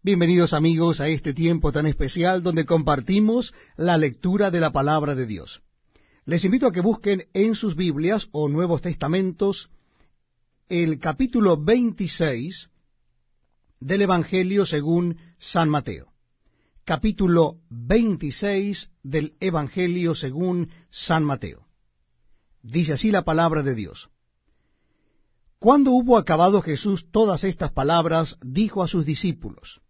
Bienvenidos amigos a este tiempo tan especial donde compartimos la lectura de la palabra de Dios. Les invito a que busquen en sus Biblias o Nuevos Testamentos el capítulo 26 del Evangelio según San Mateo. Capítulo 26 del Evangelio según San Mateo. Dice así la palabra de Dios. Cuando hubo acabado Jesús todas estas palabras, dijo a sus discípulos,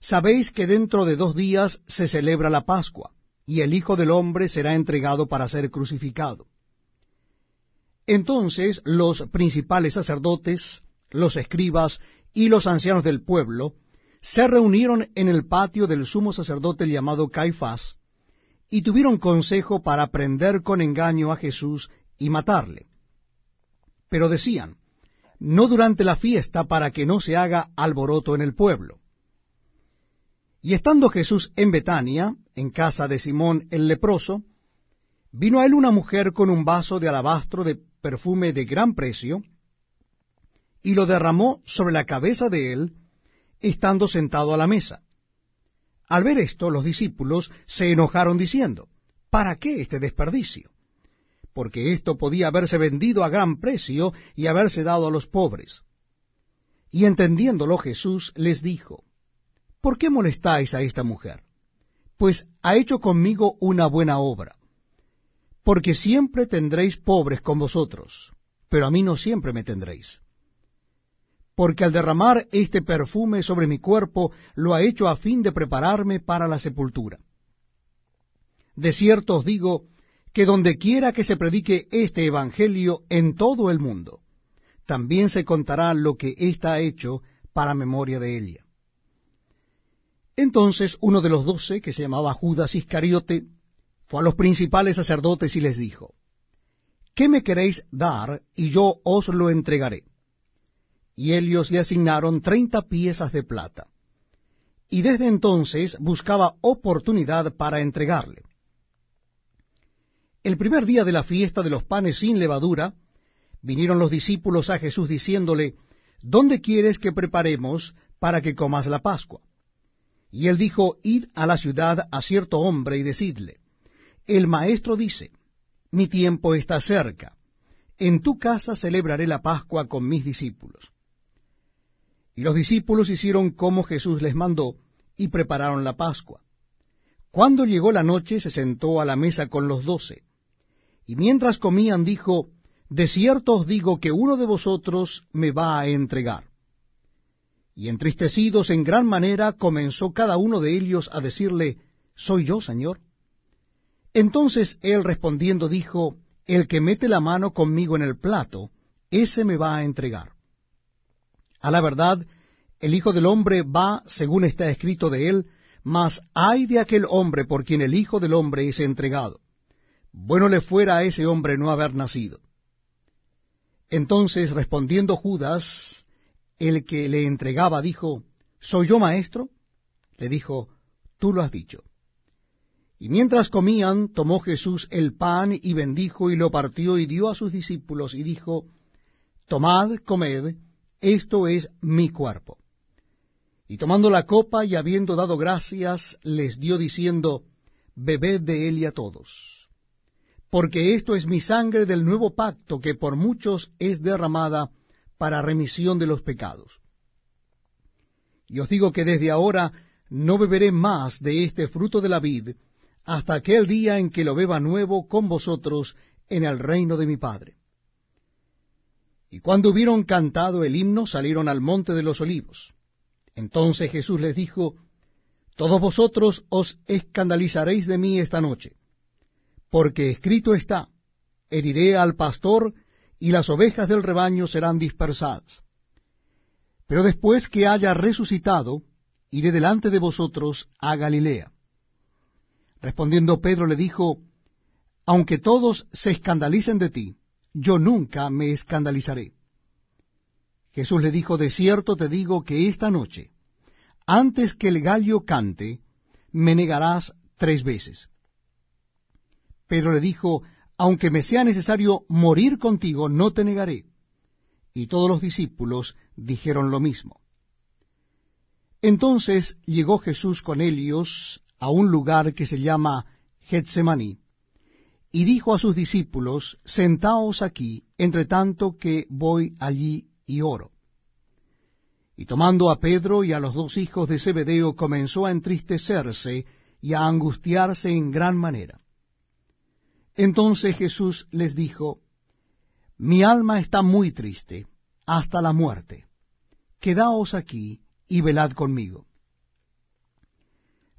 Sabéis que dentro de dos días se celebra la Pascua, y el Hijo del Hombre será entregado para ser crucificado. Entonces los principales sacerdotes, los escribas y los ancianos del pueblo se reunieron en el patio del sumo sacerdote llamado Caifás, y tuvieron consejo para prender con engaño a Jesús y matarle. Pero decían, no durante la fiesta para que no se haga alboroto en el pueblo. Y estando Jesús en Betania, en casa de Simón el leproso, vino a él una mujer con un vaso de alabastro de perfume de gran precio, y lo derramó sobre la cabeza de él, estando sentado a la mesa. Al ver esto, los discípulos se enojaron diciendo, ¿Para qué este desperdicio? Porque esto podía haberse vendido a gran precio y haberse dado a los pobres. Y entendiéndolo Jesús les dijo, ¿Por qué molestáis a esta mujer? Pues ha hecho conmigo una buena obra. Porque siempre tendréis pobres con vosotros, pero a mí no siempre me tendréis porque al derramar este perfume sobre mi cuerpo lo ha hecho a fin de prepararme para la sepultura. De cierto os digo que donde quiera que se predique este Evangelio en todo el mundo, también se contará lo que ésta ha hecho para memoria de ella. Entonces uno de los doce, que se llamaba Judas Iscariote, fue a los principales sacerdotes y les dijo, ¿Qué me queréis dar y yo os lo entregaré? y ellos le asignaron treinta piezas de plata. Y desde entonces buscaba oportunidad para entregarle. El primer día de la fiesta de los panes sin levadura, vinieron los discípulos a Jesús diciéndole, ¿Dónde quieres que preparemos para que comas la Pascua? Y él dijo, Id a la ciudad a cierto hombre y decidle, El maestro dice, Mi tiempo está cerca, en tu casa celebraré la Pascua con mis discípulos. Y los discípulos hicieron como Jesús les mandó, y prepararon la Pascua. Cuando llegó la noche, se sentó a la mesa con los doce. Y mientras comían, dijo, De cierto os digo que uno de vosotros me va a entregar. Y entristecidos en gran manera, comenzó cada uno de ellos a decirle, ¿Soy yo, Señor? Entonces él respondiendo dijo, El que mete la mano conmigo en el plato, ese me va a entregar. A la verdad, el Hijo del Hombre va según está escrito de él, mas ay de aquel hombre por quien el Hijo del Hombre es entregado. Bueno le fuera a ese hombre no haber nacido. Entonces, respondiendo Judas, el que le entregaba, dijo, ¿Soy yo maestro? Le dijo, Tú lo has dicho. Y mientras comían, tomó Jesús el pan y bendijo y lo partió y dio a sus discípulos y dijo, Tomad, comed, esto es mi cuerpo. Y tomando la copa y habiendo dado gracias, les dio diciendo, Bebed de él y a todos, porque esto es mi sangre del nuevo pacto que por muchos es derramada para remisión de los pecados. Y os digo que desde ahora no beberé más de este fruto de la vid, hasta aquel día en que lo beba nuevo con vosotros en el reino de mi Padre. Y cuando hubieron cantado el himno, salieron al monte de los olivos. Entonces Jesús les dijo, Todos vosotros os escandalizaréis de mí esta noche, porque escrito está, heriré al pastor, y las ovejas del rebaño serán dispersadas. Pero después que haya resucitado, iré delante de vosotros a Galilea. Respondiendo Pedro le dijo, Aunque todos se escandalicen de ti, yo nunca me escandalizaré. Jesús le dijo, de cierto te digo que esta noche, antes que el gallo cante, me negarás tres veces. Pedro le dijo, aunque me sea necesario morir contigo, no te negaré. Y todos los discípulos dijeron lo mismo. Entonces llegó Jesús con ellos a un lugar que se llama Getsemaní, y dijo a sus discípulos, Sentaos aquí, entre tanto que voy allí y oro. Y tomando a Pedro y a los dos hijos de Zebedeo, comenzó a entristecerse y a angustiarse en gran manera. Entonces Jesús les dijo, Mi alma está muy triste, hasta la muerte. Quedaos aquí y velad conmigo.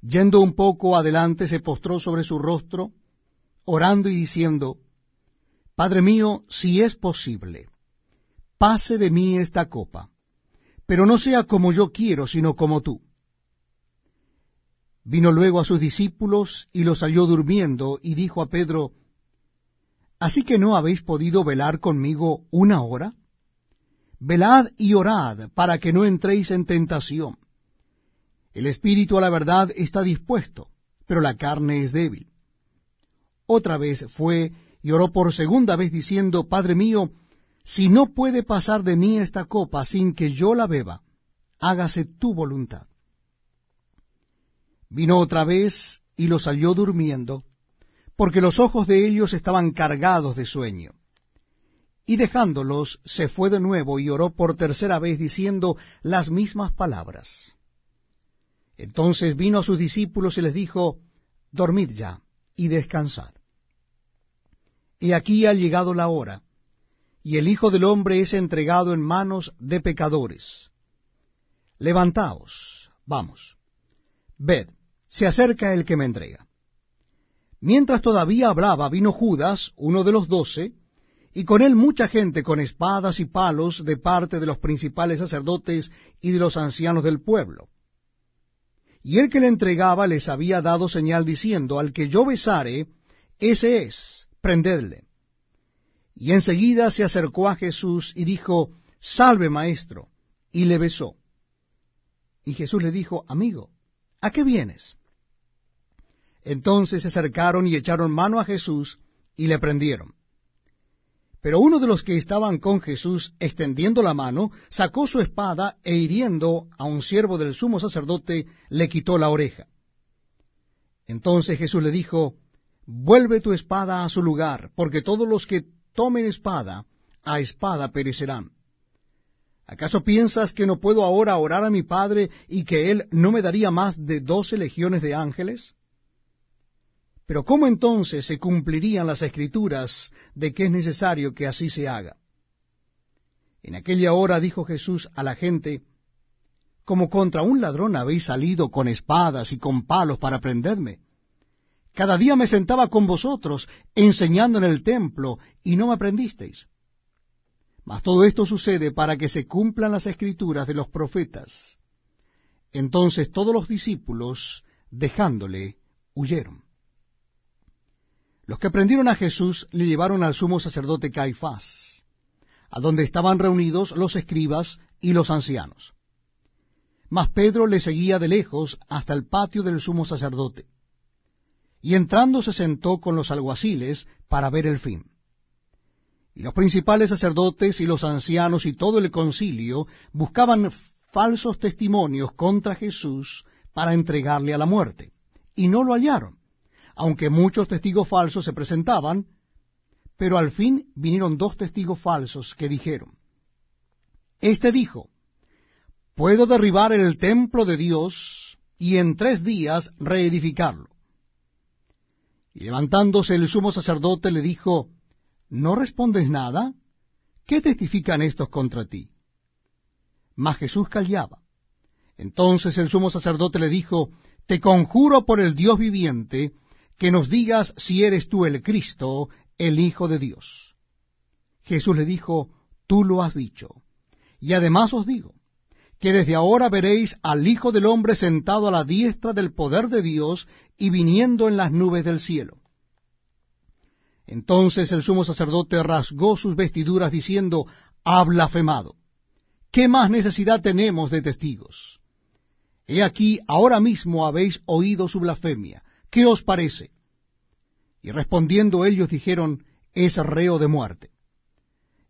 Yendo un poco adelante, se postró sobre su rostro, orando y diciendo, Padre mío, si es posible, pase de mí esta copa, pero no sea como yo quiero, sino como tú. Vino luego a sus discípulos y los halló durmiendo, y dijo a Pedro, ¿Así que no habéis podido velar conmigo una hora? Velad y orad para que no entréis en tentación. El espíritu a la verdad está dispuesto, pero la carne es débil. Otra vez fue y oró por segunda vez diciendo, Padre mío, si no puede pasar de mí esta copa sin que yo la beba, hágase tu voluntad. Vino otra vez y los halló durmiendo, porque los ojos de ellos estaban cargados de sueño. Y dejándolos, se fue de nuevo y oró por tercera vez diciendo las mismas palabras. Entonces vino a sus discípulos y les dijo, Dormid ya y descansad. Y aquí ha llegado la hora, y el Hijo del Hombre es entregado en manos de pecadores. Levantaos, vamos, ved, se acerca el que me entrega. Mientras todavía hablaba, vino Judas, uno de los doce, y con él mucha gente con espadas y palos de parte de los principales sacerdotes y de los ancianos del pueblo. Y el que le entregaba les había dado señal diciendo, al que yo besare, ese es, prendedle. Y enseguida se acercó a Jesús y dijo, Salve, maestro, y le besó. Y Jesús le dijo, Amigo, ¿a qué vienes? Entonces se acercaron y echaron mano a Jesús y le prendieron. Pero uno de los que estaban con Jesús, extendiendo la mano, sacó su espada e hiriendo a un siervo del sumo sacerdote, le quitó la oreja. Entonces Jesús le dijo, Vuelve tu espada a su lugar, porque todos los que tomen espada, a espada perecerán. ¿Acaso piensas que no puedo ahora orar a mi Padre y que Él no me daría más de doce legiones de ángeles? Pero ¿cómo entonces se cumplirían las escrituras de que es necesario que así se haga? En aquella hora dijo Jesús a la gente, Como contra un ladrón habéis salido con espadas y con palos para prenderme. Cada día me sentaba con vosotros, enseñando en el templo, y no me aprendisteis. Mas todo esto sucede para que se cumplan las escrituras de los profetas. Entonces todos los discípulos, dejándole, huyeron. Los que prendieron a Jesús le llevaron al sumo sacerdote Caifás, a donde estaban reunidos los escribas y los ancianos. Mas Pedro le seguía de lejos hasta el patio del sumo sacerdote, y entrando se sentó con los alguaciles para ver el fin. Y los principales sacerdotes y los ancianos y todo el concilio buscaban falsos testimonios contra Jesús para entregarle a la muerte, y no lo hallaron aunque muchos testigos falsos se presentaban, pero al fin vinieron dos testigos falsos que dijeron, Este dijo, puedo derribar el templo de Dios y en tres días reedificarlo. Y levantándose el sumo sacerdote le dijo, ¿no respondes nada? ¿Qué testifican estos contra ti? Mas Jesús callaba. Entonces el sumo sacerdote le dijo, Te conjuro por el Dios viviente, que nos digas si eres tú el Cristo, el Hijo de Dios. Jesús le dijo, tú lo has dicho. Y además os digo, que desde ahora veréis al Hijo del Hombre sentado a la diestra del poder de Dios y viniendo en las nubes del cielo. Entonces el sumo sacerdote rasgó sus vestiduras diciendo, ha blasfemado. ¿Qué más necesidad tenemos de testigos? He aquí, ahora mismo habéis oído su blasfemia. ¿Qué os parece? Y respondiendo ellos dijeron, es reo de muerte.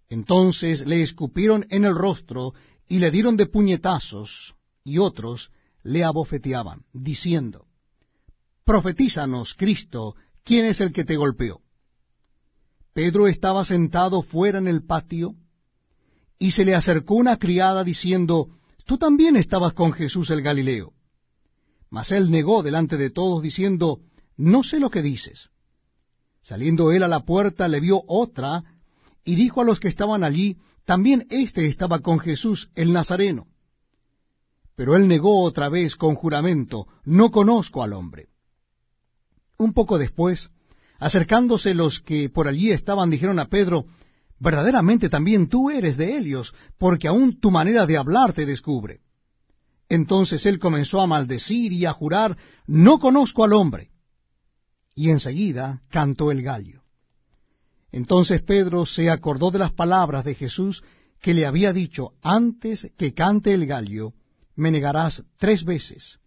Entonces le escupieron en el rostro y le dieron de puñetazos, y otros le abofeteaban, diciendo, Profetízanos, Cristo, ¿quién es el que te golpeó? Pedro estaba sentado fuera en el patio, y se le acercó una criada diciendo, Tú también estabas con Jesús el Galileo. Mas él negó delante de todos, diciendo, No sé lo que dices. Saliendo él a la puerta, le vio otra, y dijo a los que estaban allí, También éste estaba con Jesús el Nazareno. Pero él negó otra vez con juramento, No conozco al hombre. Un poco después, acercándose los que por allí estaban, dijeron a Pedro, verdaderamente también tú eres de Helios, porque aún tu manera de hablar te descubre. Entonces él comenzó a maldecir y a jurar, no conozco al hombre. Y enseguida cantó el gallo. Entonces Pedro se acordó de las palabras de Jesús que le había dicho, antes que cante el gallo, me negarás tres veces.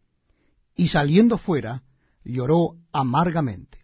Y saliendo fuera, lloró amargamente.